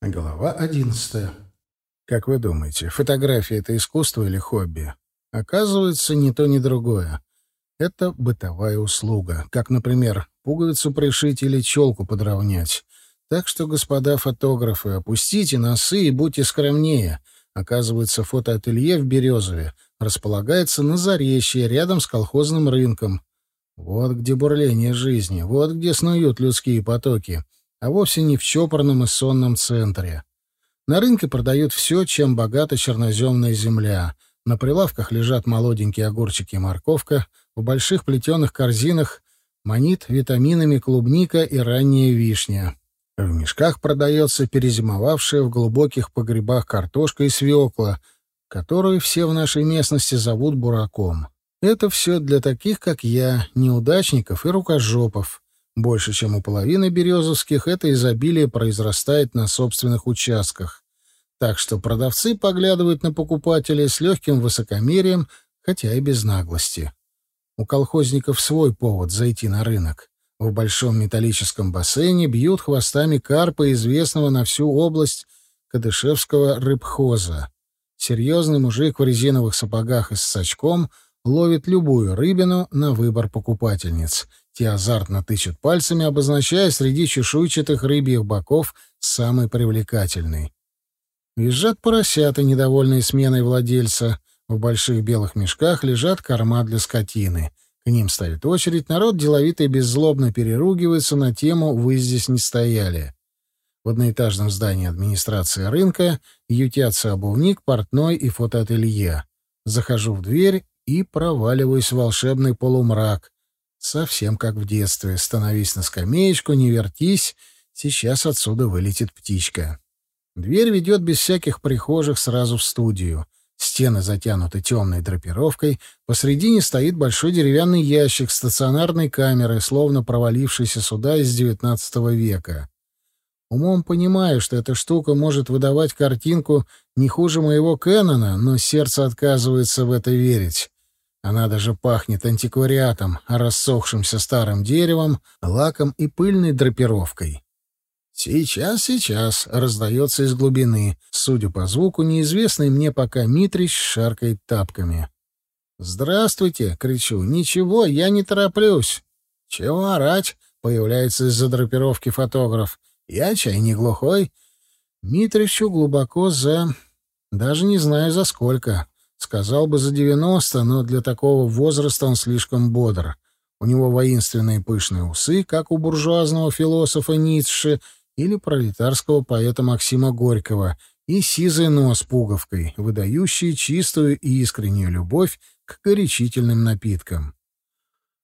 Глава одиннадцатая. Как вы думаете, фотография — это искусство или хобби? Оказывается, ни то, ни другое. Это бытовая услуга, как, например, пуговицу пришить или челку подровнять. Так что, господа фотографы, опустите носы и будьте скромнее. Оказывается, фотоателье в Березове располагается на Заречье, рядом с колхозным рынком. Вот где бурление жизни, вот где снуют людские потоки — а вовсе не в чопорном и сонном центре. На рынке продают все, чем богата черноземная земля. На прилавках лежат молоденькие огурчики и морковка, в больших плетеных корзинах манит витаминами клубника и ранняя вишня. В мешках продается перезимовавшая в глубоких погребах картошка и свекла, которую все в нашей местности зовут бураком. Это все для таких, как я, неудачников и рукожопов. Больше, чем у половины березовских, это изобилие произрастает на собственных участках. Так что продавцы поглядывают на покупателей с легким высокомерием, хотя и без наглости. У колхозников свой повод зайти на рынок. В большом металлическом бассейне бьют хвостами карпа, известного на всю область Кадышевского рыбхоза. Серьезный мужик в резиновых сапогах и с сачком ловит любую рыбину на выбор покупательниц. Те азартно тычут пальцами, обозначая среди чешуйчатых рыбьих боков самый привлекательный. Визжат поросята, недовольные сменой владельца. В больших белых мешках лежат корма для скотины. К ним стоит очередь, народ деловито и беззлобно переругивается на тему «Вы здесь не стояли». В одноэтажном здании администрации рынка ютятся обувник, портной и фотоателье. Захожу в дверь и проваливаюсь в волшебный полумрак. Совсем как в детстве. Становись на скамеечку, не вертись. Сейчас отсюда вылетит птичка. Дверь ведет без всяких прихожих сразу в студию. Стены затянуты темной драпировкой. Посредине стоит большой деревянный ящик стационарной камеры, словно провалившийся сюда из XIX века. Умом понимаю, что эта штука может выдавать картинку не хуже моего Кэнона, но сердце отказывается в это верить. Она даже пахнет антиквариатом, рассохшимся старым деревом, лаком и пыльной драпировкой. «Сейчас, сейчас!» — раздается из глубины. Судя по звуку, неизвестный мне пока Митрич шаркает тапками. «Здравствуйте!» — кричу. «Ничего, я не тороплюсь!» «Чего орать?» — появляется из-за драпировки фотограф. «Я чай не глухой?» Митричу глубоко за... Даже не знаю за сколько. Сказал бы за девяносто, но для такого возраста он слишком бодр. У него воинственные пышные усы, как у буржуазного философа Ницше или пролетарского поэта Максима Горького, и сизый нос пуговкой, выдающий чистую и искреннюю любовь к горячительным напиткам.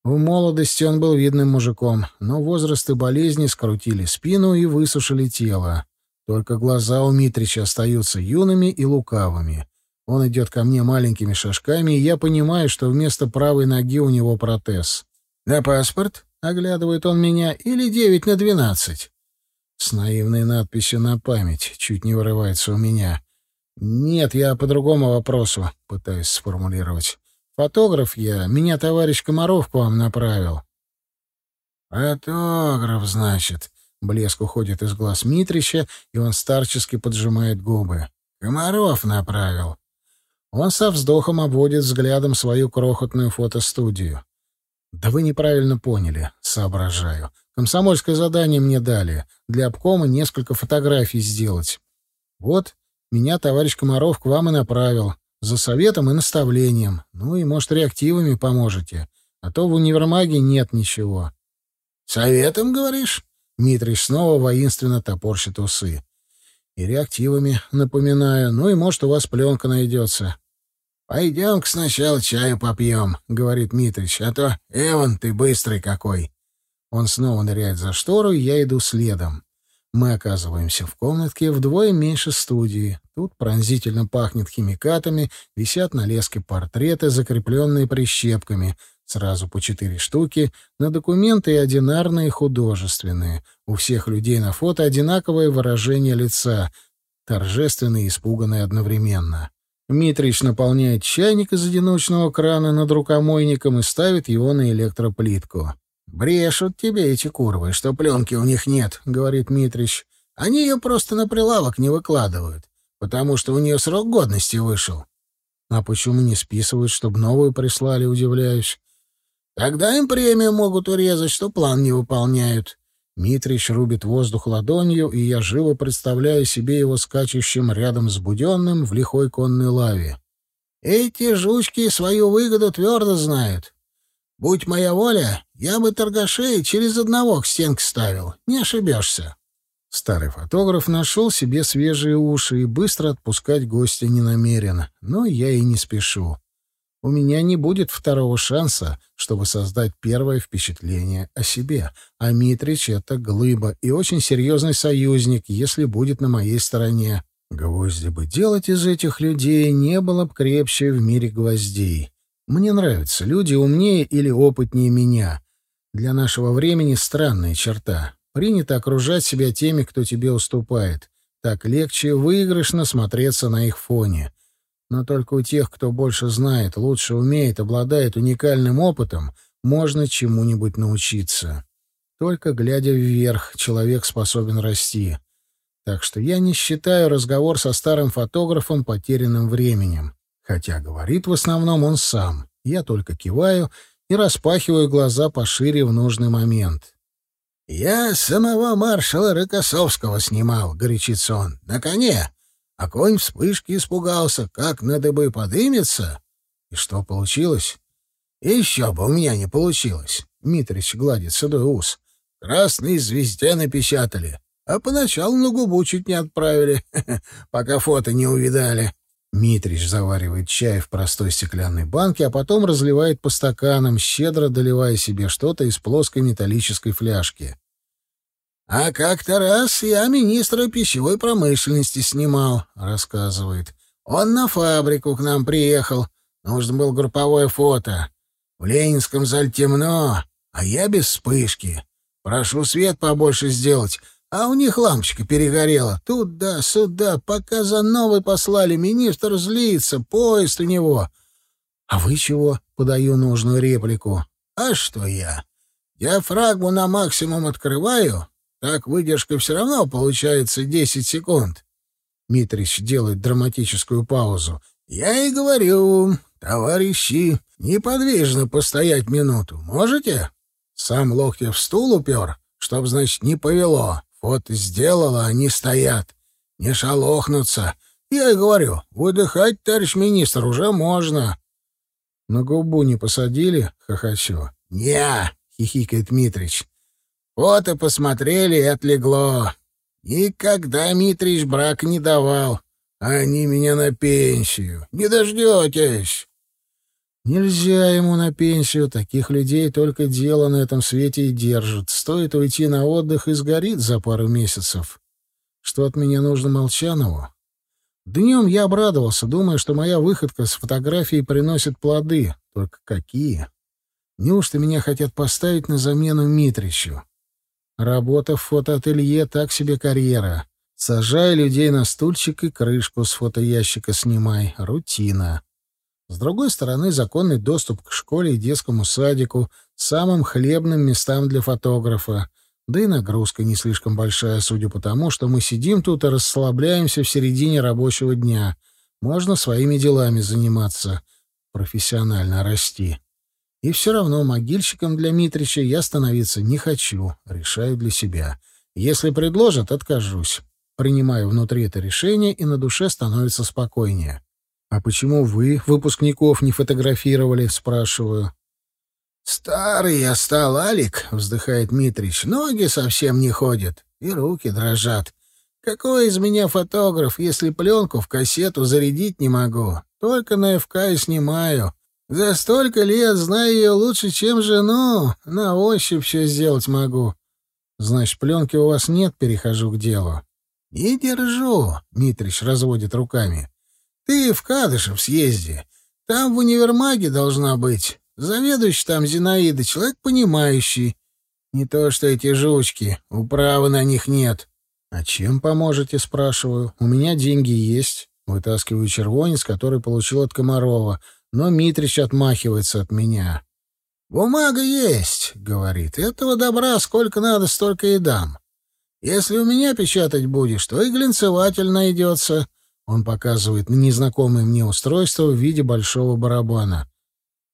В молодости он был видным мужиком, но возраст и болезни скрутили спину и высушили тело. Только глаза у Митрича остаются юными и лукавыми. Он идет ко мне маленькими шажками, и я понимаю, что вместо правой ноги у него протез. «На паспорт?» — оглядывает он меня. «Или девять на двенадцать?» С наивной надписью на память чуть не вырывается у меня. «Нет, я по другому вопросу», — пытаюсь сформулировать. «Фотограф я. Меня товарищ Комаров к вам направил». «Фотограф, значит». Блеск уходит из глаз Митрича, и он старчески поджимает губы. «Комаров направил. Он со вздохом обводит взглядом свою крохотную фотостудию. «Да вы неправильно поняли», — соображаю. «Комсомольское задание мне дали. Для обкома несколько фотографий сделать. Вот, меня товарищ Комаров к вам и направил. За советом и наставлением. Ну и, может, реактивами поможете. А то в универмаге нет ничего». «Советом, говоришь?» Дмитрий снова воинственно топорщит усы. «И реактивами, напоминаю. Ну и, может, у вас пленка найдется. «Пойдем-ка сначала чаю попьем», — говорит Митрич, «а то, Эван, ты быстрый какой». Он снова ныряет за штору, и я иду следом. Мы оказываемся в комнатке вдвое меньше студии. Тут пронзительно пахнет химикатами, висят на леске портреты, закрепленные прищепками, сразу по четыре штуки, на документы и одинарные художественные. У всех людей на фото одинаковое выражение лица, торжественное и испуганное одновременно. Митрич наполняет чайник из одиночного крана над рукомойником и ставит его на электроплитку. «Брешут тебе эти курвы, что пленки у них нет», — говорит Митрич. Они ее просто на прилавок не выкладывают, потому что у нее срок годности вышел. А почему не списывают, чтобы новую прислали, удивляюсь? Тогда им премию могут урезать, что план не выполняют. Митрич рубит воздух ладонью, и я живо представляю себе его скачущим рядом с Буденным в лихой конной лаве. Эти жучки свою выгоду твердо знают. Будь моя воля, я бы торгашей через одного к стенке ставил. Не ошибешься. Старый фотограф нашел себе свежие уши и быстро отпускать гостя не намерен, но я и не спешу. У меня не будет второго шанса, чтобы создать первое впечатление о себе. А Митрич — это глыба и очень серьезный союзник, если будет на моей стороне. Гвозди бы делать из этих людей не было бы крепче в мире гвоздей. Мне нравятся люди умнее или опытнее меня. Для нашего времени странная черта. Принято окружать себя теми, кто тебе уступает. Так легче выигрышно смотреться на их фоне. Но только у тех, кто больше знает, лучше умеет, обладает уникальным опытом, можно чему-нибудь научиться. Только глядя вверх, человек способен расти. Так что я не считаю разговор со старым фотографом потерянным временем. Хотя говорит в основном он сам. Я только киваю и распахиваю глаза пошире в нужный момент. «Я самого маршала Рокоссовского снимал», — горячится он, — «на коне. А конь вспышки испугался, как на дыбы подымется. И что получилось? Еще бы у меня не получилось. Митрич гладит седой ус. Красной звезде напечатали, а поначалу на губу чуть не отправили, пока фото не увидали. Митрич заваривает чай в простой стеклянной банке, а потом разливает по стаканам, щедро доливая себе что-то из плоской металлической фляжки. «А как-то раз я министра пищевой промышленности снимал», — рассказывает. «Он на фабрику к нам приехал. Нужно было групповое фото. В Ленинском зале темно, а я без вспышки. Прошу свет побольше сделать, а у них лампочка перегорела. Туда-сюда, пока за новой послали, министр злится, поезд у него. А вы чего? Подаю нужную реплику. А что я? Диафрагму на максимум открываю, так выдержка все равно получается 10 секунд. Митрич делает драматическую паузу. Я и говорю, товарищи, неподвижно постоять минуту. Можете? Сам Локтев в стул упер, чтоб, значит, не повело. Вот сделала, они стоят. Не шалохнутся. Я и говорю, выдыхать, товарищ министр, уже можно. На губу не посадили, хохочу. Не, хихикает Митрич. Вот и посмотрели, и отлегло. Никогда Митрич брак не давал. Они меня на пенсию. Не дождетесь. Нельзя ему на пенсию, таких людей только дело на этом свете и держит. Стоит уйти на отдых и сгорит за пару месяцев. Что от меня нужно Молчанову? Днем я обрадовался, думая, что моя выходка с фотографией приносит плоды. Только какие? Неужто меня хотят поставить на замену Митричу? Работа в фотоателье — так себе карьера. Сажай людей на стульчик и крышку с фотоящика снимай. Рутина. С другой стороны, законный доступ к школе и детскому садику, самым хлебным местам для фотографа. Да и нагрузка не слишком большая, судя по тому, что мы сидим тут и расслабляемся в середине рабочего дня. Можно своими делами заниматься, профессионально расти. И все равно могильщиком для Митрича я становиться не хочу, решаю для себя. Если предложат, откажусь. Принимаю внутри это решение, и на душе становится спокойнее. «А почему вы выпускников не фотографировали?» — спрашиваю. «Старый я стал, Алик», — вздыхает Митрич. «Ноги совсем не ходят, и руки дрожат. Какой из меня фотограф, если пленку в кассету зарядить не могу? Только на ФК и снимаю. За столько лет знаю ее лучше, чем жену. На ощупь все сделать могу». «Значит, пленки у вас нет?» — перехожу к делу. «Не держу», — Митрич разводит руками. Ты в Кадышев съезди. Там в универмаге должна быть. Заведующий там Зинаида, человек понимающий. Не то что эти жучки, управы на них нет. А чем поможете, спрашиваю. У меня деньги есть. Вытаскиваю червонец, который получил от Комарова, но Митрич отмахивается от меня. «Бумага есть», — говорит. «Этого добра сколько надо, столько и дам. Если у меня печатать будешь, то и глинцеватель найдется. Он показывает на незнакомое мне устройство в виде большого барабана.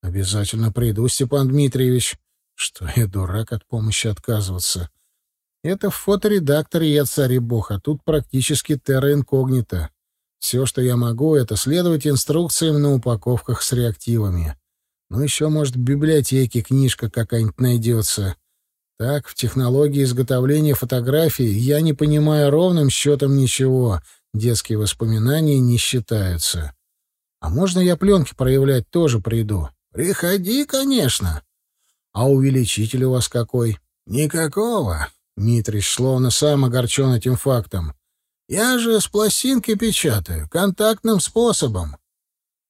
Обязательно приду, Степан Дмитриевич. Что я дурак от помощи отказываться. Это в фоторедакторе я царь и бог, а тут практически терра инкогнито. Все, что я могу, это следовать инструкциям на упаковках с реактивами. Ну, еще, может, в библиотеке книжка какая-нибудь найдется. Так, в технологии изготовления фотографий я не понимаю ровным счетом ничего. Детские воспоминания не считаются. А можно я пленки проявлять тоже приду? Приходи, конечно. А увеличитель у вас какой? Никакого. Митрич словно сам огорчен этим фактом. Я же с пластинки печатаю, контактным способом.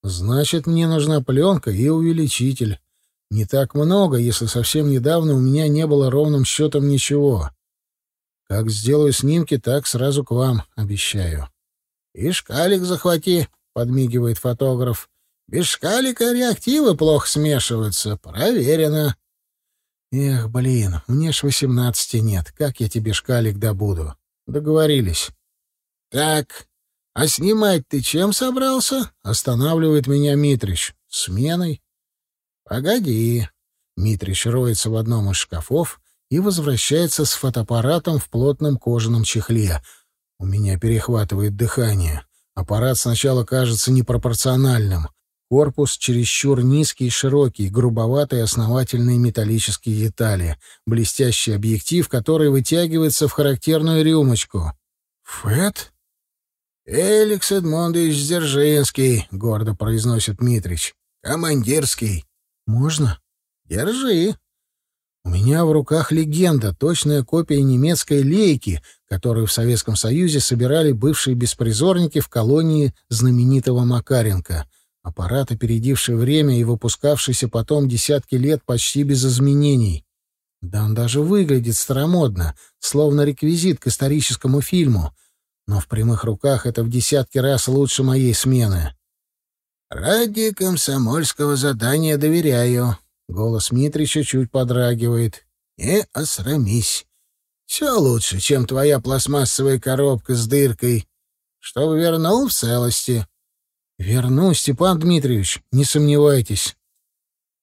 Значит, мне нужна пленка и увеличитель. Не так много, если совсем недавно у меня не было ровным счетом ничего. Как сделаю снимки, так сразу к вам, обещаю. — И шкалик захвати, — подмигивает фотограф. — Без шкалика реактивы плохо смешиваются. Проверено. Эх, блин, мне ж восемнадцати нет. Как я тебе шкалик добуду? Договорились. Так, а снимать ты чем собрался? Останавливает меня Митрич. Сменой? Погоди. Митрич роется в одном из шкафов и возвращается с фотоаппаратом в плотном кожаном чехле. У меня перехватывает дыхание. Аппарат сначала кажется непропорциональным. Корпус чересчур низкий и широкий, грубоватые основательные металлические детали, блестящий объектив, который вытягивается в характерную рюмочку. «Фэт?» «Эликс Эдмондович Дзержинский», — гордо произносит Митрич. «Командирский». «Можно?» «Держи». У меня в руках легенда, точная копия немецкой лейки, которую в Советском Союзе собирали бывшие беспризорники в колонии знаменитого Макаренко — Аппарат, опередивший время и выпускавшийся потом десятки лет почти без изменений. Да он даже выглядит старомодно, словно реквизит к историческому фильму. Но в прямых руках это в десятки раз лучше моей смены. «Ради комсомольского задания доверяю», — голос Митрича чуть подрагивает. «Не осрамись. Все лучше, чем твоя пластмассовая коробка с дыркой. Чтобы вернул в целости». «Верну, Степан Дмитриевич, не сомневайтесь».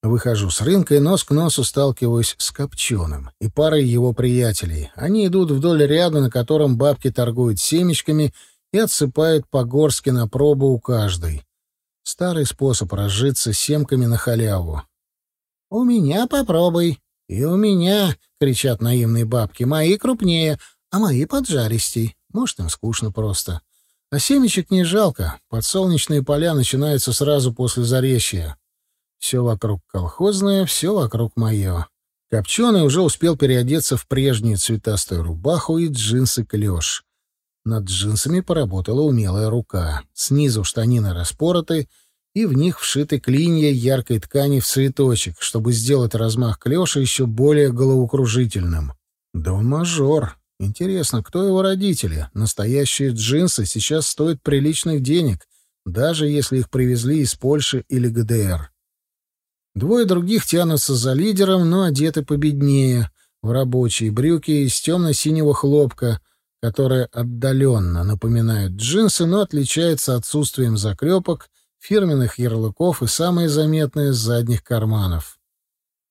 Выхожу с рынка и нос к носу сталкиваюсь с Копченым и парой его приятелей. Они идут вдоль ряда, на котором бабки торгуют семечками и отсыпают по-горски на пробу у каждой. Старый способ разжиться семками на халяву. «У меня попробуй». «И у меня», — кричат наивные бабки, — «мои крупнее, а мои поджаристей. Может, им скучно просто». А семечек не жалко. Подсолнечные поля начинаются сразу после заречья. Все вокруг колхозное, все вокруг мое. Копченый уже успел переодеться в прежнюю цветастую рубаху и джинсы-клеш. Над джинсами поработала умелая рука. Снизу штанины распороты, и в них вшиты клинья яркой ткани в цветочек, чтобы сделать размах клеша еще более головокружительным. Да он мажор. Интересно, кто его родители? Настоящие джинсы сейчас стоят приличных денег, даже если их привезли из Польши или ГДР. Двое других тянутся за лидером, но одеты победнее, в рабочие брюки из темно-синего хлопка, которые отдаленно напоминают джинсы, но отличаются отсутствием заклепок, фирменных ярлыков и, самое заметное, задних карманов.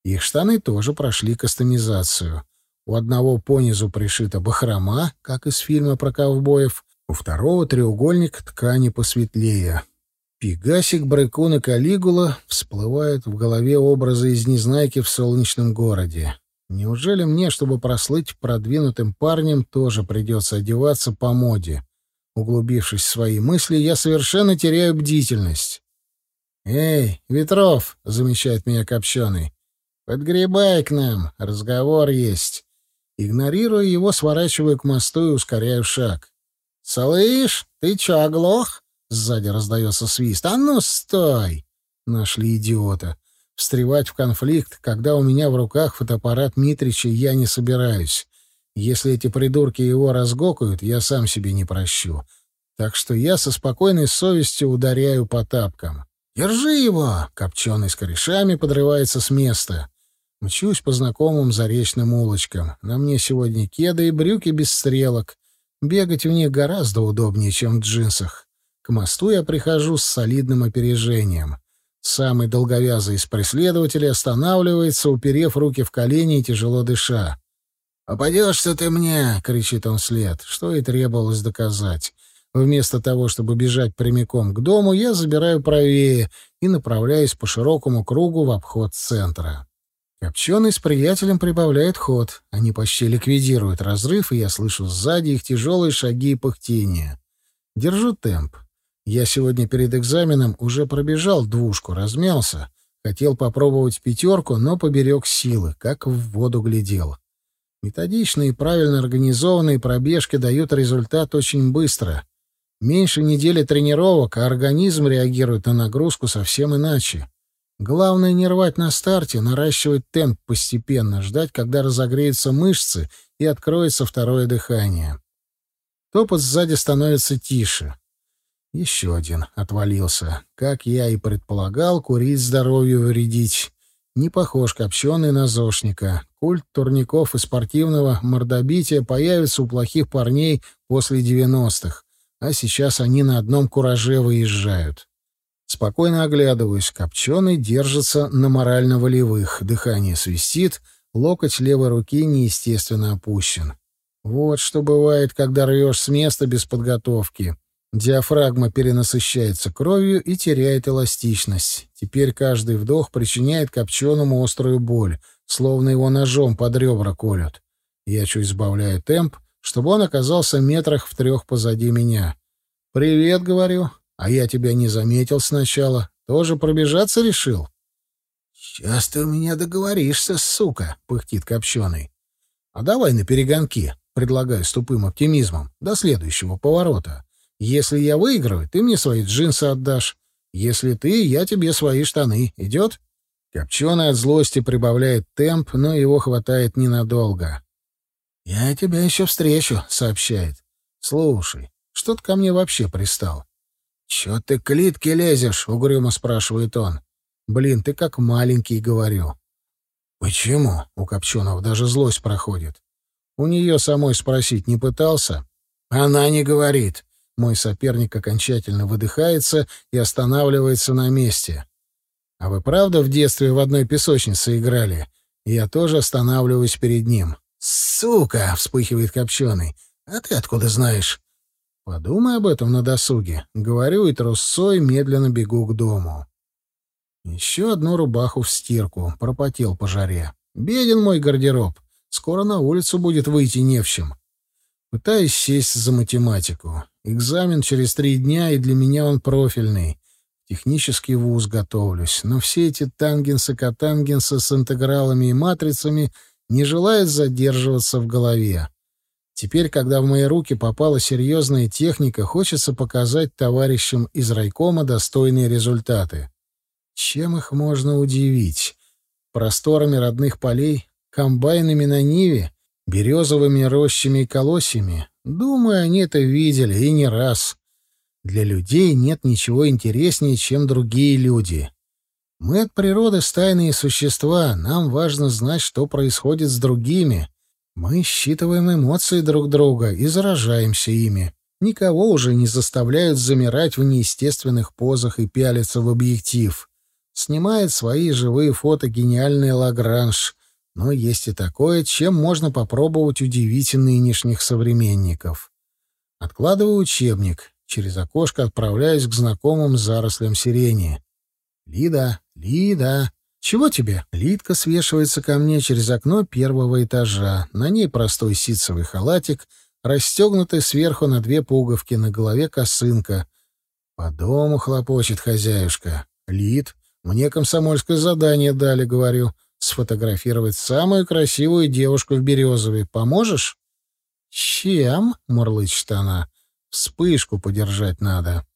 Их штаны тоже прошли кастомизацию — у одного понизу пришита бахрома, как из фильма про ковбоев, у второго треугольник ткани посветлее. Пегасик, Брекун и Калигула всплывают в голове образы из Незнайки в солнечном городе. Неужели мне, чтобы прослыть продвинутым парнем, тоже придется одеваться по моде? Углубившись в свои мысли, я совершенно теряю бдительность. «Эй, Ветров!» — замечает меня Копченый. «Подгребай к нам, разговор есть». Игнорируя его, сворачиваю к мосту и ускоряю шаг. «Слышь, ты чё, оглох?» — сзади раздается свист. «А ну, стой!» Нашли идиота. Встревать в конфликт, когда у меня в руках фотоаппарат Митрича, я не собираюсь. Если эти придурки его разгокают, я сам себе не прощу. Так что я со спокойной совестью ударяю по тапкам. «Держи его!» — копченый с корешами подрывается с места. Мчусь по знакомым заречным улочкам. На мне сегодня кеды и брюки без стрелок. Бегать в них гораздо удобнее, чем в джинсах. К мосту я прихожу с солидным опережением. Самый долговязый из преследователей останавливается, уперев руки в колени и тяжело дыша. «Попадешься ты мне!» — кричит он вслед, что и требовалось доказать. Вместо того, чтобы бежать прямиком к дому, я забираю правее и направляюсь по широкому кругу в обход центра. Копченый с приятелем прибавляет ход. Они почти ликвидируют разрыв, и я слышу сзади их тяжелые шаги и пыхтения. Держу темп. Я сегодня перед экзаменом уже пробежал двушку, размялся. Хотел попробовать пятерку, но поберег силы, как в воду глядел. Методичные и правильно организованные пробежки дают результат очень быстро. Меньше недели тренировок, а организм реагирует на нагрузку совсем иначе. Главное не рвать на старте, наращивать темп постепенно, ждать, когда разогреются мышцы и откроется второе дыхание. Топот сзади становится тише. Еще один отвалился. Как я и предполагал, курить здоровью вредить. Не похож копченый на зошника. Культ турников и спортивного мордобития появится у плохих парней после девяностых а сейчас они на одном кураже выезжают. Спокойно оглядываюсь. Копченый держится на морально-волевых. Дыхание свистит, локоть левой руки неестественно опущен. Вот что бывает, когда рвешь с места без подготовки. Диафрагма перенасыщается кровью и теряет эластичность. Теперь каждый вдох причиняет копченому острую боль, словно его ножом под ребра колют. Я чуть сбавляю темп, чтобы он оказался метрах в трех позади меня. «Привет», — говорю, — «а я тебя не заметил сначала. Тоже пробежаться решил?» «Сейчас ты у меня договоришься, сука», — пыхтит Копченый. «А давай на перегонки», — предлагаю с тупым оптимизмом, до следующего поворота. «Если я выиграю, ты мне свои джинсы отдашь. Если ты, я тебе свои штаны. Идет?» Копченый от злости прибавляет темп, но его хватает ненадолго. «Я тебя еще встречу», — сообщает. «Слушай, что ты ко мне вообще пристал?» «Чё ты к Литке лезешь?» — угрюмо спрашивает он. «Блин, ты как маленький, говорю». «Почему?» — у Копченого даже злость проходит. У нее самой спросить не пытался. «Она не говорит». Мой соперник окончательно выдыхается и останавливается на месте. «А вы правда в детстве в одной песочнице играли?» Я тоже останавливаюсь перед ним. «Сука!» — вспыхивает Копченый. «А ты откуда знаешь?» «Подумай об этом на досуге». Говорю и трусцой медленно бегу к дому. Еще одну рубаху в стирку. Пропотел по жаре. Беден мой гардероб. Скоро на улицу будет выйти не в чем. Пытаюсь сесть за математику. Экзамен через три дня, и для меня он профильный. Технический вуз готовлюсь. Но все эти тангенсы-котангенсы с интегралами и матрицами — не желает задерживаться в голове. Теперь, когда в мои руки попала серьезная техника, хочется показать товарищам из райкома достойные результаты. Чем их можно удивить? Просторами родных полей, комбайнами на Ниве, березовыми рощами и колосьями? Думаю, они это видели, и не раз. Для людей нет ничего интереснее, чем другие люди. Мы от природы стайные существа, нам важно знать, что происходит с другими. Мы считываем эмоции друг друга и заражаемся ими. Никого уже не заставляют замирать в неестественных позах и пялиться в объектив. Снимает свои живые фото гениальный Лагранж. Но есть и такое, чем можно попробовать удивить нынешних современников. Откладываю учебник. Через окошко отправляюсь к знакомым зарослям сирени. «Лида, Лида, чего тебе?» Лидка свешивается ко мне через окно первого этажа. На ней простой ситцевый халатик, расстегнутый сверху на две пуговки, на голове косынка. По дому хлопочет хозяюшка. Лид, мне комсомольское задание дали, говорю, сфотографировать самую красивую девушку в Березове. Поможешь? «Чем?» — мурлычет она. «Вспышку подержать надо».